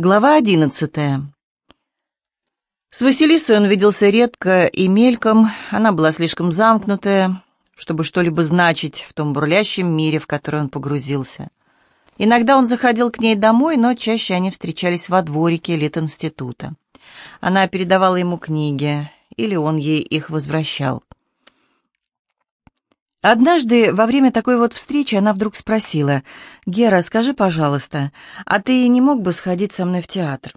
Глава одиннадцатая. С Василисой он виделся редко и мельком, она была слишком замкнутая, чтобы что-либо значить в том бурлящем мире, в который он погрузился. Иногда он заходил к ней домой, но чаще они встречались во дворике лет-института. Она передавала ему книги, или он ей их возвращал. Однажды во время такой вот встречи она вдруг спросила, «Гера, скажи, пожалуйста, а ты не мог бы сходить со мной в театр?»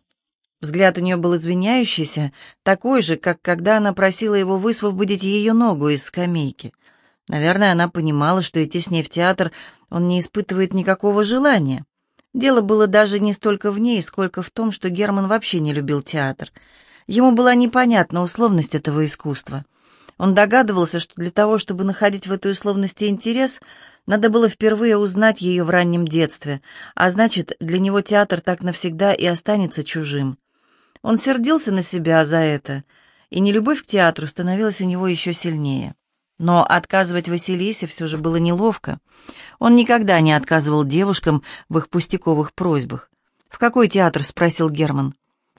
Взгляд у нее был извиняющийся, такой же, как когда она просила его высвободить ее ногу из скамейки. Наверное, она понимала, что идти с ней в театр он не испытывает никакого желания. Дело было даже не столько в ней, сколько в том, что Герман вообще не любил театр. Ему была непонятна условность этого искусства. Он догадывался, что для того, чтобы находить в этой условности интерес, надо было впервые узнать ее в раннем детстве, а значит, для него театр так навсегда и останется чужим. Он сердился на себя за это, и нелюбовь к театру становилась у него еще сильнее. Но отказывать Василисе все же было неловко. Он никогда не отказывал девушкам в их пустяковых просьбах. «В какой театр?» — спросил Герман.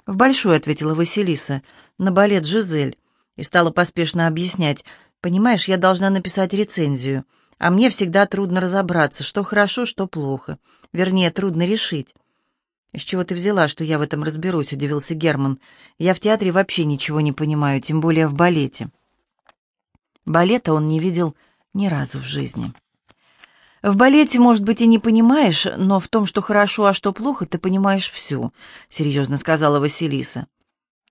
«В большой», — ответила Василиса, — «на балет «Жизель» и стала поспешно объяснять. «Понимаешь, я должна написать рецензию, а мне всегда трудно разобраться, что хорошо, что плохо. Вернее, трудно решить». «С чего ты взяла, что я в этом разберусь?» — удивился Герман. «Я в театре вообще ничего не понимаю, тем более в балете». Балета он не видел ни разу в жизни. «В балете, может быть, и не понимаешь, но в том, что хорошо, а что плохо, ты понимаешь все», — серьезно сказала Василиса.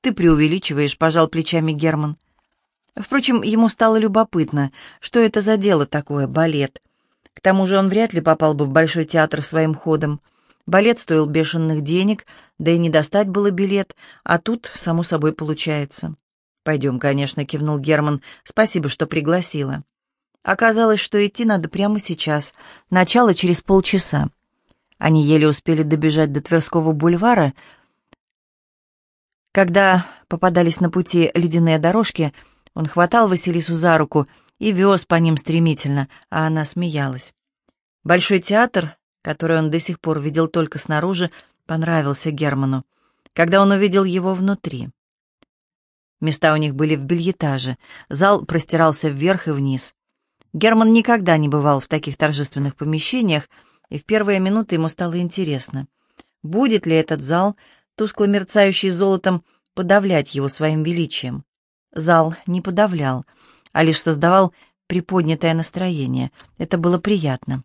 «Ты преувеличиваешь», — пожал плечами Герман. Впрочем, ему стало любопытно, что это за дело такое, балет. К тому же он вряд ли попал бы в Большой театр своим ходом. Балет стоил бешеных денег, да и не достать было билет, а тут, само собой, получается. «Пойдем, конечно», — кивнул Герман. «Спасибо, что пригласила». Оказалось, что идти надо прямо сейчас, начало через полчаса. Они еле успели добежать до Тверского бульвара, когда попадались на пути ледяные дорожки, он хватал Василису за руку и вез по ним стремительно, а она смеялась. Большой театр, который он до сих пор видел только снаружи, понравился Герману, когда он увидел его внутри. Места у них были в бельетаже, зал простирался вверх и вниз. Герман никогда не бывал в таких торжественных помещениях, и в первые минуты ему стало интересно, будет ли этот зал тускло мерцающий золотом, подавлять его своим величием. Зал не подавлял, а лишь создавал приподнятое настроение. Это было приятно.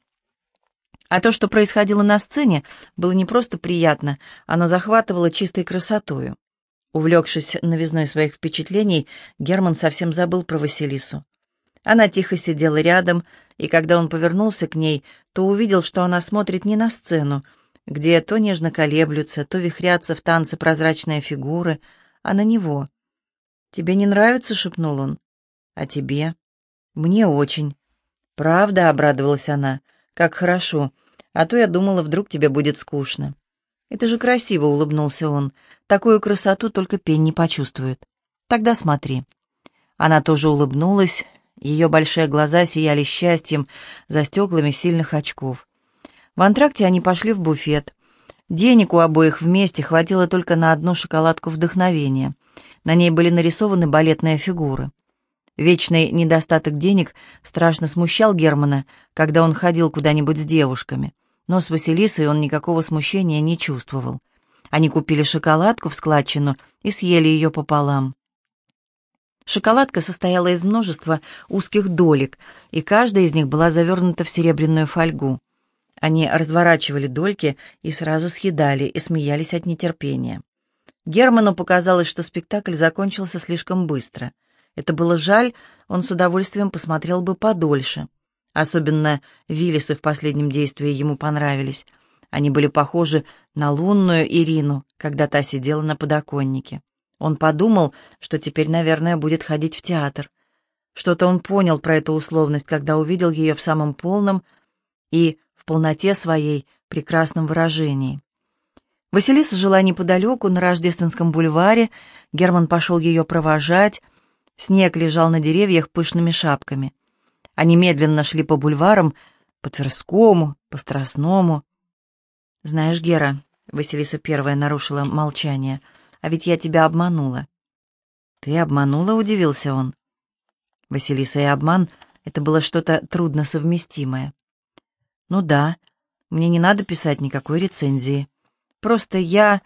А то, что происходило на сцене, было не просто приятно, оно захватывало чистой красотою. Увлекшись новизной своих впечатлений, Герман совсем забыл про Василису. Она тихо сидела рядом, и когда он повернулся к ней, то увидел, что она смотрит не на сцену, где то нежно колеблются, то вихрятся в танце прозрачные фигуры, а на него. «Тебе не нравится?» — шепнул он. «А тебе?» «Мне очень». «Правда?» — обрадовалась она. «Как хорошо. А то я думала, вдруг тебе будет скучно». «Это же красиво», — улыбнулся он. «Такую красоту только пень не почувствует. Тогда смотри». Она тоже улыбнулась. Ее большие глаза сияли счастьем за стеклами сильных очков. В антракте они пошли в буфет. Денег у обоих вместе хватило только на одну шоколадку вдохновения. На ней были нарисованы балетные фигуры. Вечный недостаток денег страшно смущал Германа, когда он ходил куда-нибудь с девушками. Но с Василисой он никакого смущения не чувствовал. Они купили шоколадку в складчину и съели ее пополам. Шоколадка состояла из множества узких долек, и каждая из них была завернута в серебряную фольгу. Они разворачивали дольки и сразу съедали, и смеялись от нетерпения. Герману показалось, что спектакль закончился слишком быстро. Это было жаль, он с удовольствием посмотрел бы подольше. Особенно Виллисы в последнем действии ему понравились. Они были похожи на лунную Ирину, когда та сидела на подоконнике. Он подумал, что теперь, наверное, будет ходить в театр. Что-то он понял про эту условность, когда увидел ее в самом полном и полноте своей, прекрасном выражении. Василиса жила неподалеку, на Рождественском бульваре, Герман пошел ее провожать, снег лежал на деревьях пышными шапками. Они медленно шли по бульварам, по Тверскому, по Страстному. «Знаешь, Гера, Василиса первая нарушила молчание. «А ведь я тебя обманула». «Ты обманула?» — удивился он. Василиса и обман — это было что-то трудно совместимое. «Ну да, мне не надо писать никакой рецензии. Просто я...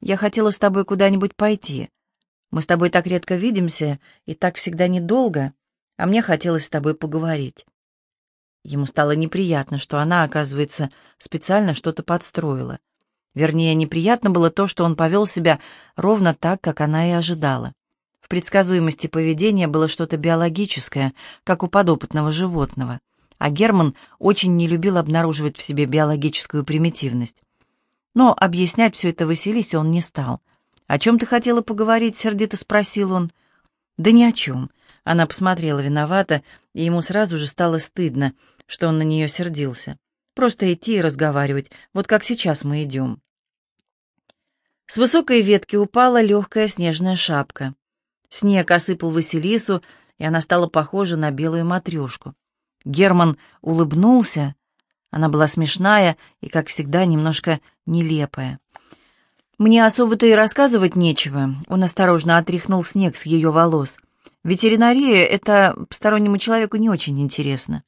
я хотела с тобой куда-нибудь пойти. Мы с тобой так редко видимся и так всегда недолго, а мне хотелось с тобой поговорить». Ему стало неприятно, что она, оказывается, специально что-то подстроила. Вернее, неприятно было то, что он повел себя ровно так, как она и ожидала. В предсказуемости поведения было что-то биологическое, как у подопытного животного. А Герман очень не любил обнаруживать в себе биологическую примитивность. Но объяснять все это Василисе он не стал. «О чем ты хотела поговорить?» — сердито спросил он. «Да ни о чем». Она посмотрела виновата, и ему сразу же стало стыдно, что он на нее сердился. Просто идти и разговаривать, вот как сейчас мы идем. С высокой ветки упала легкая снежная шапка. Снег осыпал Василису, и она стала похожа на белую матрешку. Герман улыбнулся. Она была смешная и, как всегда, немножко нелепая. «Мне особо-то и рассказывать нечего», — он осторожно отряхнул снег с ее волос. «Ветеринария — это постороннему человеку не очень интересно».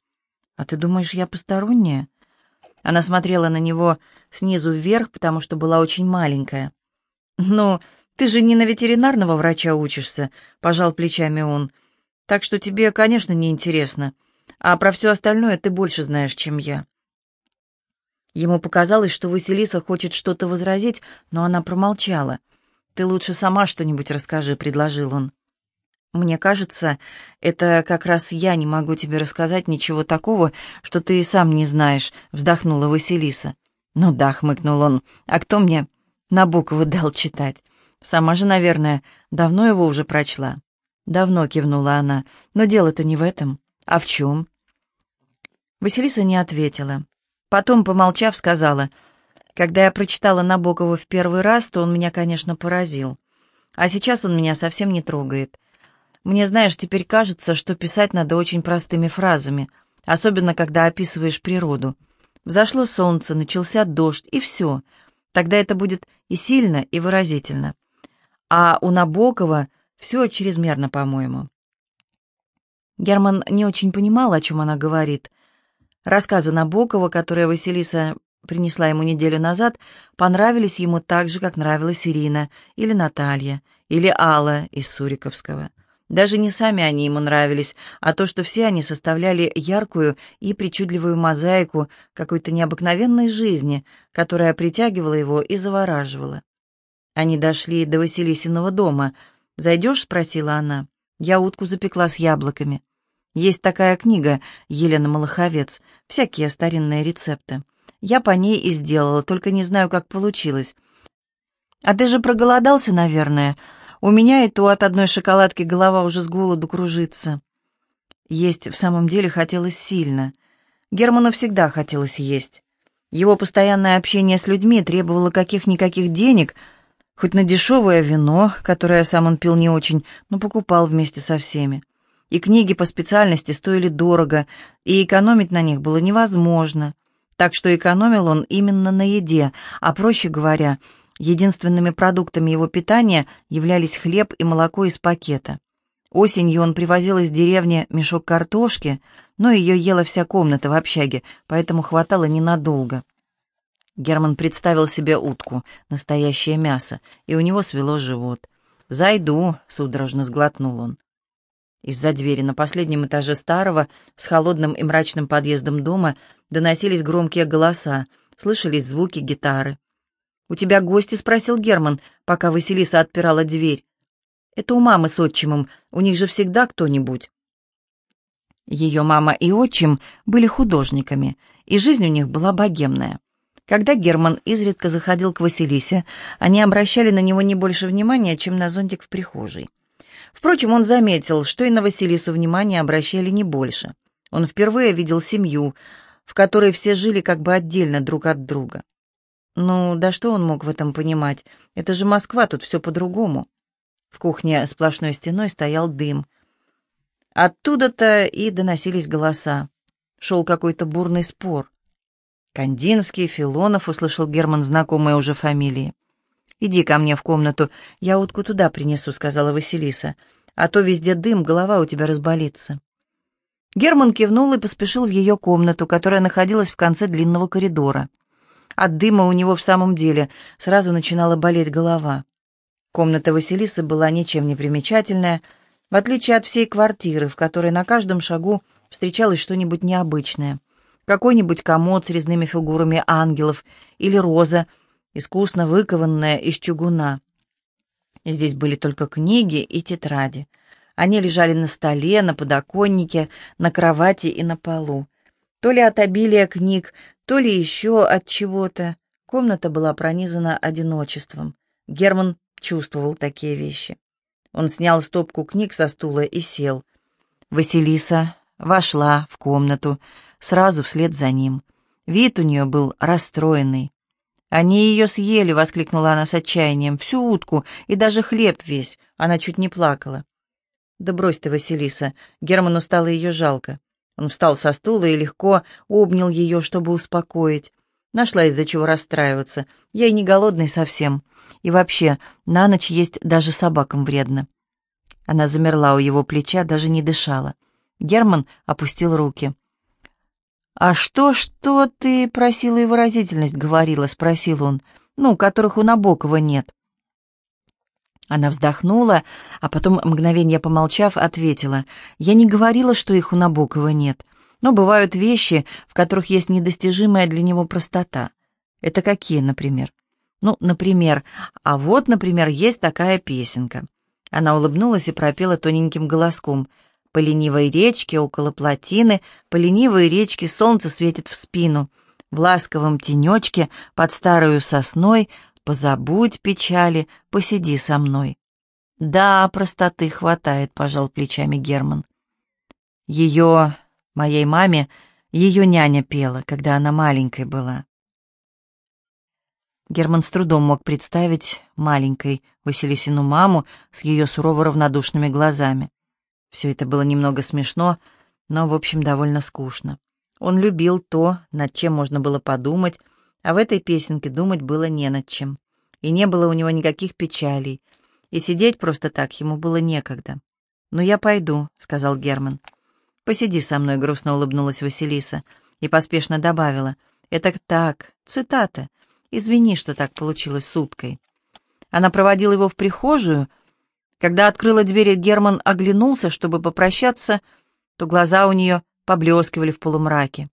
«А ты думаешь, я посторонняя?» Она смотрела на него снизу вверх, потому что была очень маленькая. «Ну, ты же не на ветеринарного врача учишься», — пожал плечами он. «Так что тебе, конечно, не интересно. А про все остальное ты больше знаешь, чем я». Ему показалось, что Василиса хочет что-то возразить, но она промолчала. «Ты лучше сама что-нибудь расскажи», — предложил он. «Мне кажется, это как раз я не могу тебе рассказать ничего такого, что ты и сам не знаешь», — вздохнула Василиса. «Ну да», — хмыкнул он, — «а кто мне Набокова дал читать? Сама же, наверное, давно его уже прочла». «Давно», — кивнула она, — «но дело-то не в этом. А в чем?» Василиса не ответила. Потом, помолчав, сказала, «Когда я прочитала Набокова в первый раз, то он меня, конечно, поразил. А сейчас он меня совсем не трогает. Мне, знаешь, теперь кажется, что писать надо очень простыми фразами, особенно когда описываешь природу. Взошло солнце, начался дождь, и все. Тогда это будет и сильно, и выразительно. А у Набокова все чрезмерно, по-моему. Герман не очень понимал, о чем она говорит. Рассказы Набокова, которые Василиса принесла ему неделю назад, понравились ему так же, как нравилась Ирина, или Наталья, или Алла из Суриковского. Даже не сами они ему нравились, а то, что все они составляли яркую и причудливую мозаику какой-то необыкновенной жизни, которая притягивала его и завораживала. Они дошли до Василисиного дома. «Зайдешь?» — спросила она. «Я утку запекла с яблоками. Есть такая книга Елена Малаховец, всякие старинные рецепты. Я по ней и сделала, только не знаю, как получилось. А ты же проголодался, наверное?» У меня и то от одной шоколадки голова уже с голоду кружится. Есть в самом деле хотелось сильно. Герману всегда хотелось есть. Его постоянное общение с людьми требовало каких-никаких денег, хоть на дешевое вино, которое сам он пил не очень, но покупал вместе со всеми. И книги по специальности стоили дорого, и экономить на них было невозможно. Так что экономил он именно на еде, а, проще говоря, Единственными продуктами его питания являлись хлеб и молоко из пакета. Осенью он привозил из деревни мешок картошки, но ее ела вся комната в общаге, поэтому хватало ненадолго. Герман представил себе утку, настоящее мясо, и у него свело живот. «Зайду», — судорожно сглотнул он. Из-за двери на последнем этаже старого, с холодным и мрачным подъездом дома, доносились громкие голоса, слышались звуки гитары. «У тебя гости?» — спросил Герман, пока Василиса отпирала дверь. «Это у мамы с отчимом, у них же всегда кто-нибудь». Ее мама и отчим были художниками, и жизнь у них была богемная. Когда Герман изредка заходил к Василисе, они обращали на него не больше внимания, чем на зонтик в прихожей. Впрочем, он заметил, что и на Василису внимание обращали не больше. Он впервые видел семью, в которой все жили как бы отдельно друг от друга. Ну, да что он мог в этом понимать? Это же Москва, тут все по-другому. В кухне сплошной стеной стоял дым. Оттуда-то и доносились голоса. Шел какой-то бурный спор. Кандинский, Филонов, услышал Герман знакомые уже фамилии. «Иди ко мне в комнату, я утку туда принесу», — сказала Василиса. «А то везде дым, голова у тебя разболится». Герман кивнул и поспешил в ее комнату, которая находилась в конце длинного коридора. От дыма у него в самом деле сразу начинала болеть голова. Комната Василисы была ничем не примечательная, в отличие от всей квартиры, в которой на каждом шагу встречалось что-нибудь необычное. Какой-нибудь комод с резными фигурами ангелов или роза, искусно выкованная из чугуна. Здесь были только книги и тетради. Они лежали на столе, на подоконнике, на кровати и на полу. То ли от обилия книг, то ли еще от чего-то. Комната была пронизана одиночеством. Герман чувствовал такие вещи. Он снял стопку книг со стула и сел. Василиса вошла в комнату, сразу вслед за ним. Вид у нее был расстроенный. «Они ее съели!» — воскликнула она с отчаянием. «Всю утку и даже хлеб весь!» Она чуть не плакала. «Да брось ты, Василиса!» Герману стало ее жалко. Он встал со стула и легко обнял ее, чтобы успокоить. Нашла из-за чего расстраиваться. Я и не голодный совсем. И вообще, на ночь есть даже собакам вредно. Она замерла у его плеча, даже не дышала. Герман опустил руки. «А что, что ты про силу и выразительность говорила?» — спросил он. «Ну, которых у Набокова нет». Она вздохнула, а потом, мгновение помолчав, ответила. «Я не говорила, что их у Набокова нет. Но бывают вещи, в которых есть недостижимая для него простота. Это какие, например? Ну, например, а вот, например, есть такая песенка. Она улыбнулась и пропела тоненьким голоском. По ленивой речке около плотины, по ленивой речке солнце светит в спину. В ласковом тенечке под старою сосной позабудь печали, посиди со мной. Да, простоты хватает, пожал плечами Герман. Ее, моей маме, ее няня пела, когда она маленькой была. Герман с трудом мог представить маленькой Василисину маму с ее сурово равнодушными глазами. Все это было немного смешно, но, в общем, довольно скучно. Он любил то, над чем можно было подумать, а в этой песенке думать было не над чем. И не было у него никаких печалей, и сидеть просто так ему было некогда. «Ну, я пойду», — сказал Герман. «Посиди со мной», — грустно улыбнулась Василиса и поспешно добавила. «Это так, цитата. Извини, что так получилось с уткой». Она проводила его в прихожую. Когда открыла дверь, Герман оглянулся, чтобы попрощаться, то глаза у нее поблескивали в полумраке.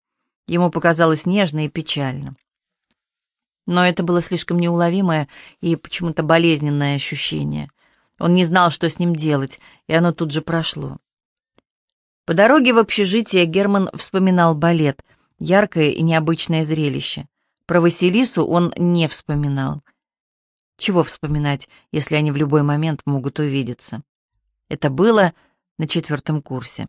Ему показалось нежно и печально. Но это было слишком неуловимое и почему-то болезненное ощущение. Он не знал, что с ним делать, и оно тут же прошло. По дороге в общежитие Герман вспоминал балет, яркое и необычное зрелище. Про Василису он не вспоминал. Чего вспоминать, если они в любой момент могут увидеться? Это было на четвертом курсе.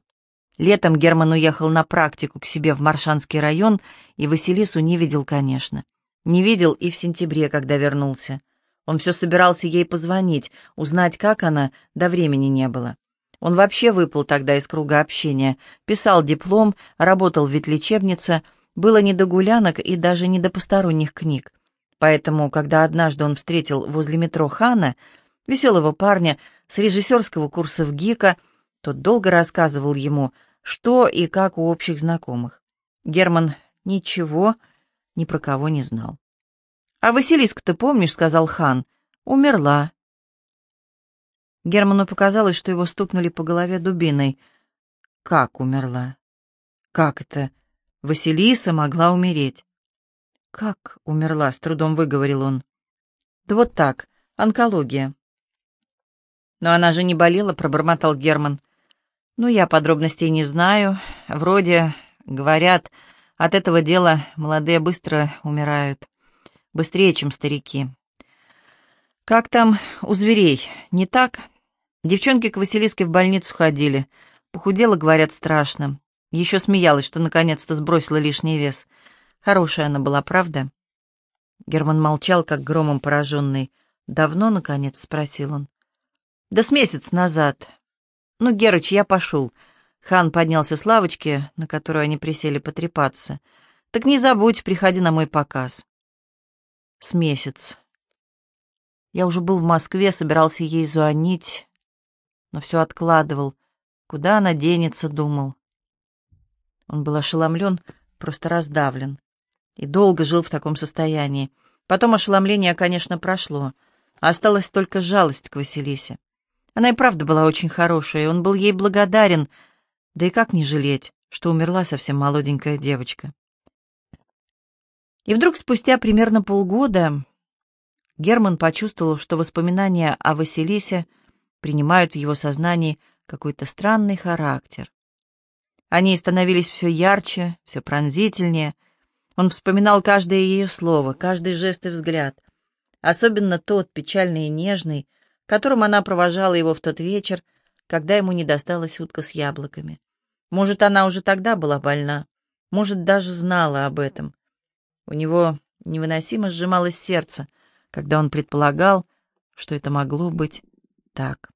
Летом Герман уехал на практику к себе в Маршанский район, и Василису не видел, конечно. Не видел и в сентябре, когда вернулся. Он все собирался ей позвонить, узнать, как она, до времени не было. Он вообще выпал тогда из круга общения, писал диплом, работал в ветлечебнице, было не до гулянок и даже не до посторонних книг. Поэтому, когда однажды он встретил возле метро Хана, веселого парня с режиссерского курса в ГИКа, тот долго рассказывал ему, что и как у общих знакомых. Герман ничего ни про кого не знал. «А Василиска, ты помнишь, — сказал хан, — умерла». Герману показалось, что его стукнули по голове дубиной. «Как умерла? Как это?» Василиса могла умереть. «Как умерла?» — с трудом выговорил он. «Да вот так, онкология». «Но она же не болела», — пробормотал Герман. «Ну, я подробностей не знаю. Вроде, говорят, от этого дела молодые быстро умирают. Быстрее, чем старики. Как там у зверей, не так? Девчонки к Василиске в больницу ходили. Похудела, говорят, страшно. Еще смеялась, что наконец-то сбросила лишний вес. Хорошая она была, правда? Герман молчал, как громом пораженный. «Давно, наконец?» — спросил он. «Да с месяц назад. Ну, Герыч, я пошел». Хан поднялся с лавочки, на которую они присели потрепаться. Так не забудь, приходи на мой показ. С месяц. Я уже был в Москве, собирался ей звонить, но все откладывал. Куда она денется, думал. Он был ошеломлен, просто раздавлен. И долго жил в таком состоянии. Потом ошеломление, конечно, прошло. Осталась только жалость к Василисе. Она и правда была очень хорошая, и он был ей благодарен. Да и как не жалеть, что умерла совсем молоденькая девочка. И вдруг спустя примерно полгода Герман почувствовал, что воспоминания о Василисе принимают в его сознании какой-то странный характер. Они становились все ярче, все пронзительнее. Он вспоминал каждое ее слово, каждый жест и взгляд. Особенно тот, печальный и нежный, которым она провожала его в тот вечер, когда ему не досталась утка с яблоками. Может, она уже тогда была больна, может, даже знала об этом. У него невыносимо сжималось сердце, когда он предполагал, что это могло быть так.